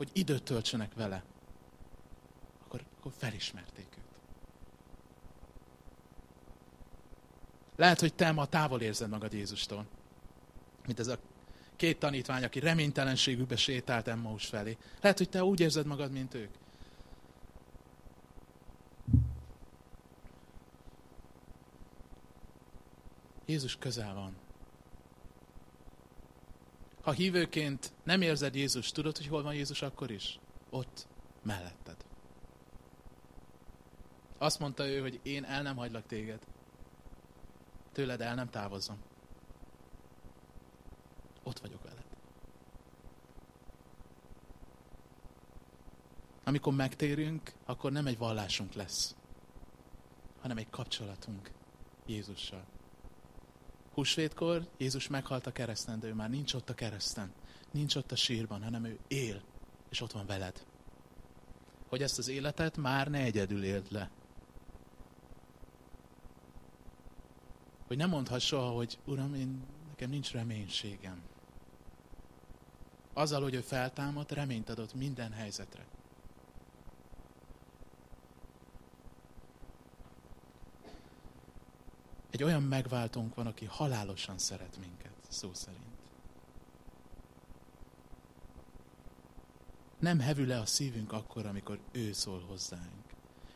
hogy időt töltsenek vele, akkor, akkor felismerték őt. Lehet, hogy te ma távol érzed magad Jézustól. Mint ez a két tanítvány, aki reménytelenségükbe sétált Emmaus felé. Lehet, hogy te úgy érzed magad, mint ők. Jézus közel van. Ha hívőként nem érzed Jézus, tudod, hogy hol van Jézus akkor is? Ott, melletted. Azt mondta ő, hogy én el nem hagylak téged. Tőled el nem távozom. Ott vagyok veled. Amikor megtérünk, akkor nem egy vallásunk lesz, hanem egy kapcsolatunk Jézussal. Húsvétkor Jézus meghalt a kereszten, de ő már nincs ott a kereszten, nincs ott a sírban, hanem ő él, és ott van veled. Hogy ezt az életet már ne egyedül éld le. Hogy nem mondhass soha, hogy Uram, én, nekem nincs reménységem. Azzal, hogy ő feltámadt, reményt adott minden helyzetre. Egy olyan megváltónk van, aki halálosan szeret minket, szó szerint. Nem hevül le a szívünk akkor, amikor ő szól hozzánk.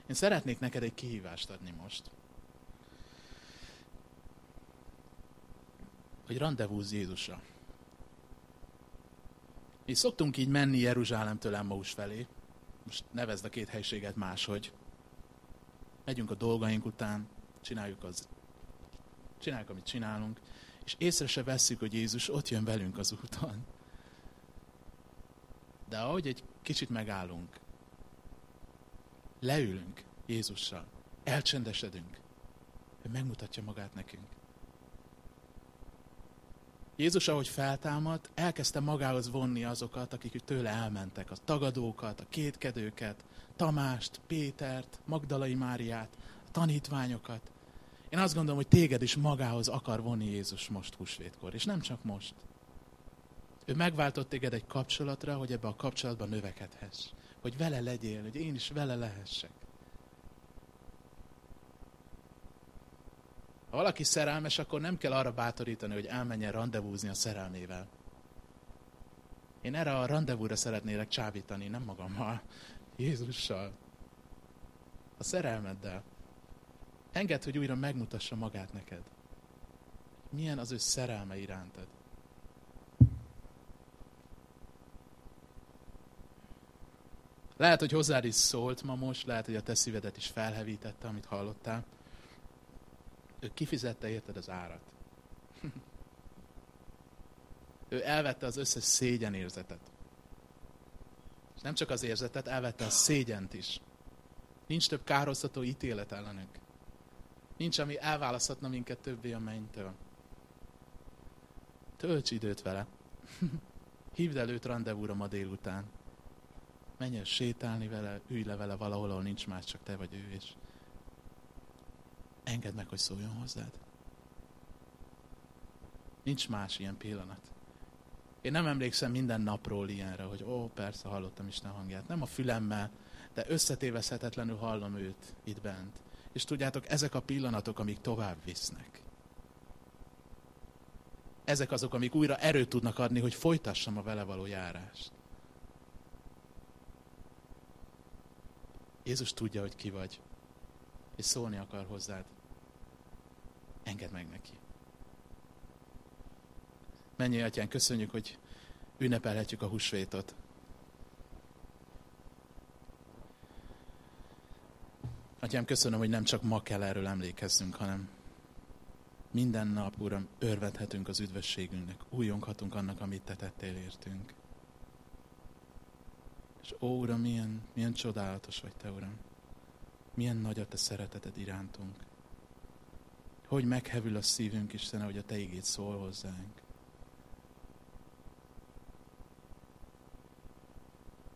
Én szeretnék neked egy kihívást adni most. Hogy rendezvúzz Jézusra. Mi szoktunk így menni Jeruzsálemtől Emmaus felé. Most nevezd a két helységet máshogy. Megyünk a dolgaink után, csináljuk az csináljuk, amit csinálunk, és észre se vesszük, hogy Jézus ott jön velünk az úton. De ahogy egy kicsit megállunk, leülünk Jézussal, elcsendesedünk, ő megmutatja magát nekünk. Jézus, ahogy feltámadt, elkezdte magához vonni azokat, akik tőle elmentek, a tagadókat, a kétkedőket, Tamást, Pétert, Magdalai Máriát, a tanítványokat. Én azt gondolom, hogy téged is magához akar vonni Jézus most húsvétkor, és nem csak most. Ő megváltott téged egy kapcsolatra, hogy ebbe a kapcsolatban növekedhess. Hogy vele legyél, hogy én is vele lehessek. Ha valaki szerelmes, akkor nem kell arra bátorítani, hogy elmenjen rendezvúzni a szerelmével. Én erre a rendezvúra szeretnélek csábítani, nem magammal, Jézussal. A szerelmeddel. Engedd, hogy újra megmutassa magát neked. Milyen az ő szerelme irántad. Lehet, hogy hozzád is szólt ma most, lehet, hogy a te szívedet is felhevítette, amit hallottál. Ő kifizette érted az árat. ő elvette az összes szégyen érzetet. És nem csak az érzetet, elvette a szégyent is. Nincs több károztató ítélet ellenünk. Nincs, ami elválaszthatna minket többé a mennytől. Tölts időt vele. Hívd el őt rendezvúra ma délután. Menj el sétálni vele, ülj le vele valahol, ahol nincs más, csak te vagy ő, és engedd meg, hogy szóljon hozzád. Nincs más ilyen pillanat. Én nem emlékszem minden napról ilyenre, hogy ó, persze hallottam Isten hangját. Nem a fülemmel, de összetévezhetetlenül hallom őt itt bent. És tudjátok, ezek a pillanatok, amik tovább visznek. Ezek azok, amik újra erőt tudnak adni, hogy folytassam a vele való járást. Jézus tudja, hogy ki vagy, és szólni akar hozzád. Engedd meg neki. Mennyi atyán, köszönjük, hogy ünnepelhetjük a húsvétot. Atyám, köszönöm, hogy nem csak ma kell erről emlékezzünk, hanem minden nap, Uram, örvedhetünk az üdvösségünknek, újonghatunk annak, amit Te tettél értünk. És ó, Uram, milyen, milyen csodálatos vagy Te, Uram. Milyen nagy a Te szereteted irántunk. Hogy meghevül a szívünk, Isten, hogy a Te igét szól hozzánk.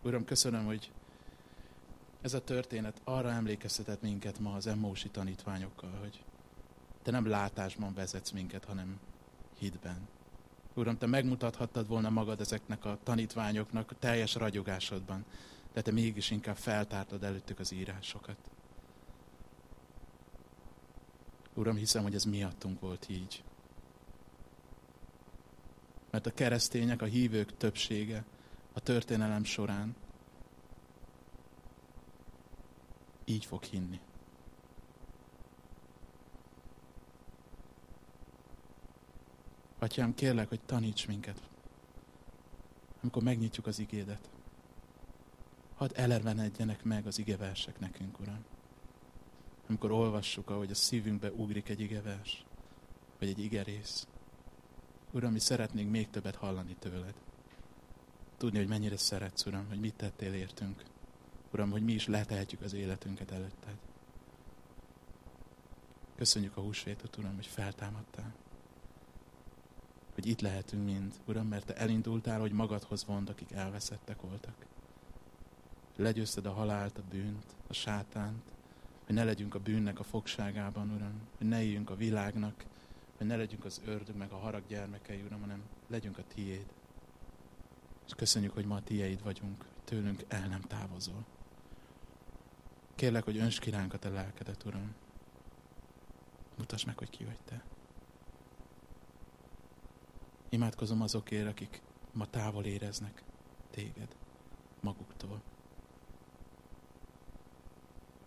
Uram, köszönöm, hogy ez a történet arra emlékeztetett minket ma az emmósi tanítványokkal, hogy te nem látásban vezetsz minket, hanem hitben. Uram, te megmutathattad volna magad ezeknek a tanítványoknak teljes ragyogásodban, de te mégis inkább feltártad előttük az írásokat. Uram, hiszem, hogy ez miattunk volt így. Mert a keresztények, a hívők többsége a történelem során így fog hinni. Atyám, kérlek, hogy taníts minket, amikor megnyitjuk az igédet. Hadd elervenedjenek meg az igeversek nekünk, Uram. Amikor olvassuk, ahogy a szívünkbe ugrik egy igevers, vagy egy igerész. Uram, mi szeretnénk még többet hallani tőled. Tudni, hogy mennyire szeretsz, Uram, hogy mit tettél értünk. Uram, hogy mi is letehetjük az életünket előtted. Köszönjük a húsvétot, Uram, hogy feltámadtál. Hogy itt lehetünk mind, Uram, mert Te elindultál, hogy magadhoz vond, akik elveszettek voltak. Legyőzted a halált, a bűnt, a sátánt, hogy ne legyünk a bűnnek a fogságában, Uram, hogy ne éljünk a világnak, hogy ne legyünk az ördög meg a harag gyermekei, Uram, hanem legyünk a tiéd. És köszönjük, hogy ma a tiéd vagyunk, tőlünk el nem távozol. Kérlek, hogy önts kiránkat a lelkedet, Uram. Mutasd meg, hogy ki vagy Te. Imádkozom azokért, akik ma távol éreznek Téged, maguktól.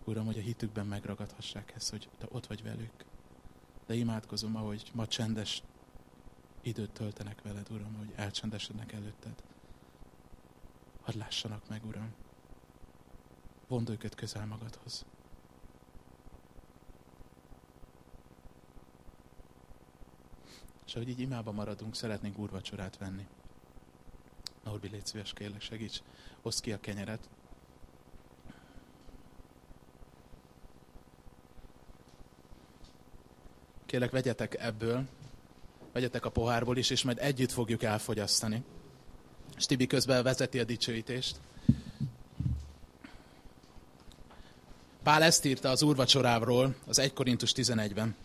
Uram, hogy a hitükben megragadhassák ezt, hogy Te ott vagy velük. De imádkozom, ahogy ma csendes időt töltenek veled, Uram, hogy elcsendesednek előtted. Hadd lássanak meg, Uram. Vond őket közel magadhoz. És ahogy így imába maradunk, szeretnénk úrvacsorát venni. Norbi, légy szíves, kérlek, segíts. Oszd ki a kenyeret. Kérlek, vegyetek ebből, vegyetek a pohárból is, és majd együtt fogjuk elfogyasztani. És Tibi közben vezeti a dicsőítést. Pál ezt írta az úrvacsoráról, az 1 Korintus 11-ben.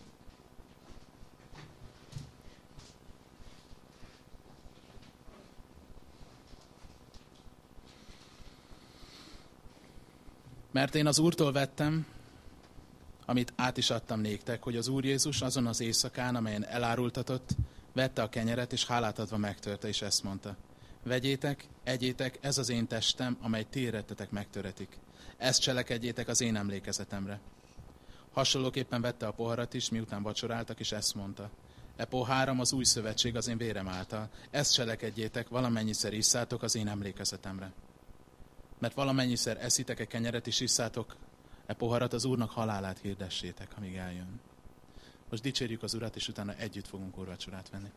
Mert én az Úrtól vettem, amit át is adtam néktek, hogy az Úr Jézus azon az éjszakán, amelyen elárultatott, vette a kenyeret, és hálát adva megtörte, és ezt mondta. Vegyétek, egyétek, ez az én testem, amely ti érettetek megtöretik. Ezt cselekedjétek az én emlékezetemre. Hasonlóképpen vette a poharat is, miután vacsoráltak, és ezt mondta. E poháram az új szövetség az én vérem által. Ezt cselekedjétek, valamennyiszer isszátok az én emlékezetemre. Mert valamennyiszer eszitek-e kenyeret és isszátok e poharat, az Úrnak halálát hirdessétek, amíg eljön. Most dicsérjük az Urat, és utána együtt fogunk úrvacsorát venni.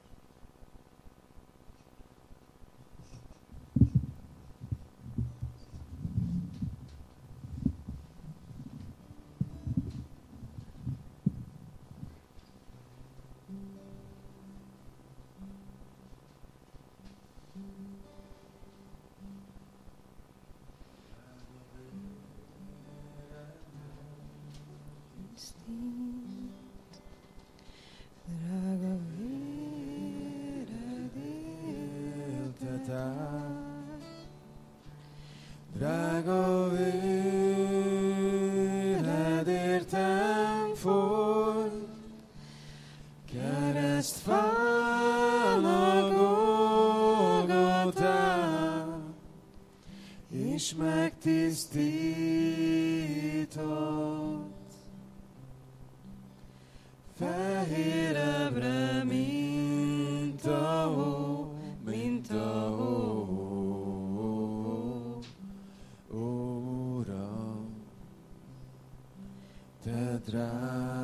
Te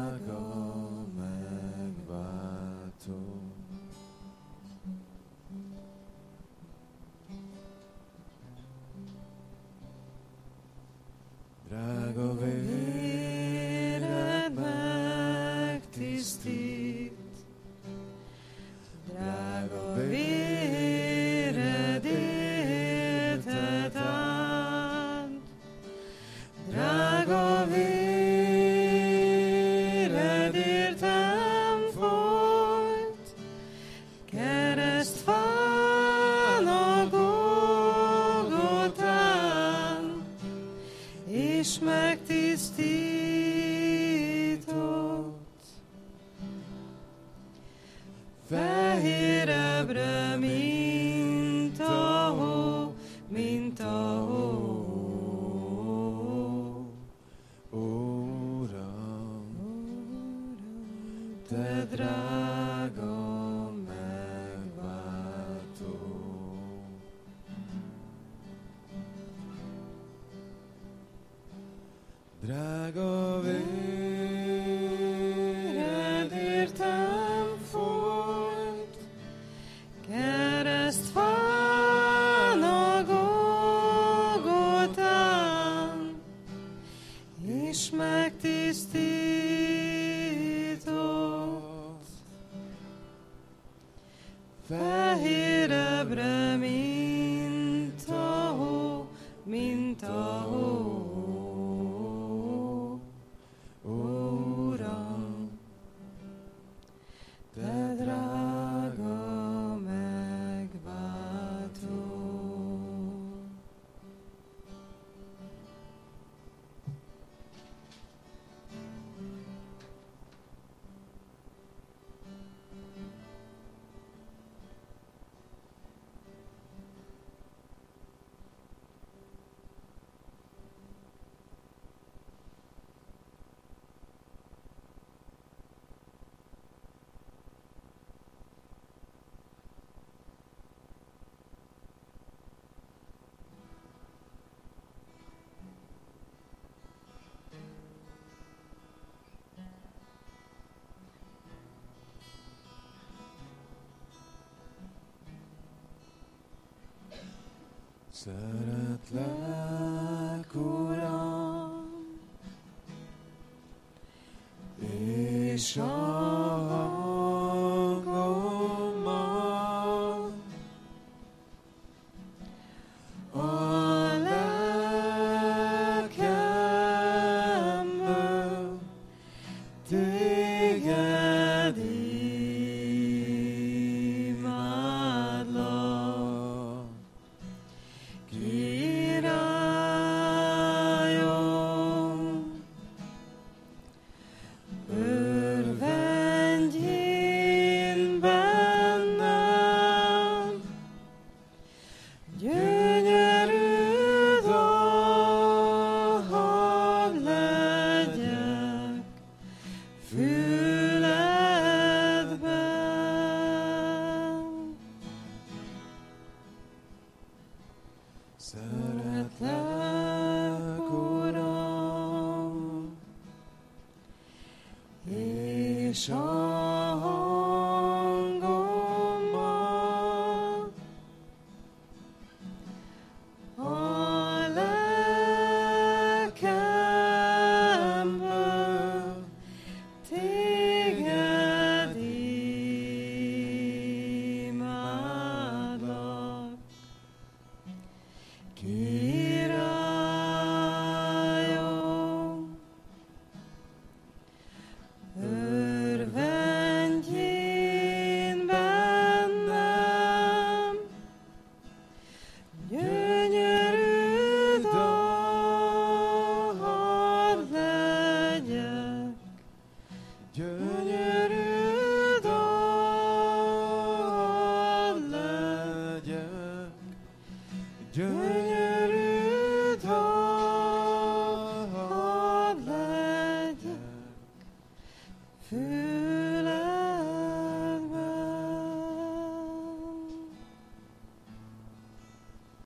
Fehérebbre, mint a hó, mint a hó. Szeretlek, Uram, és a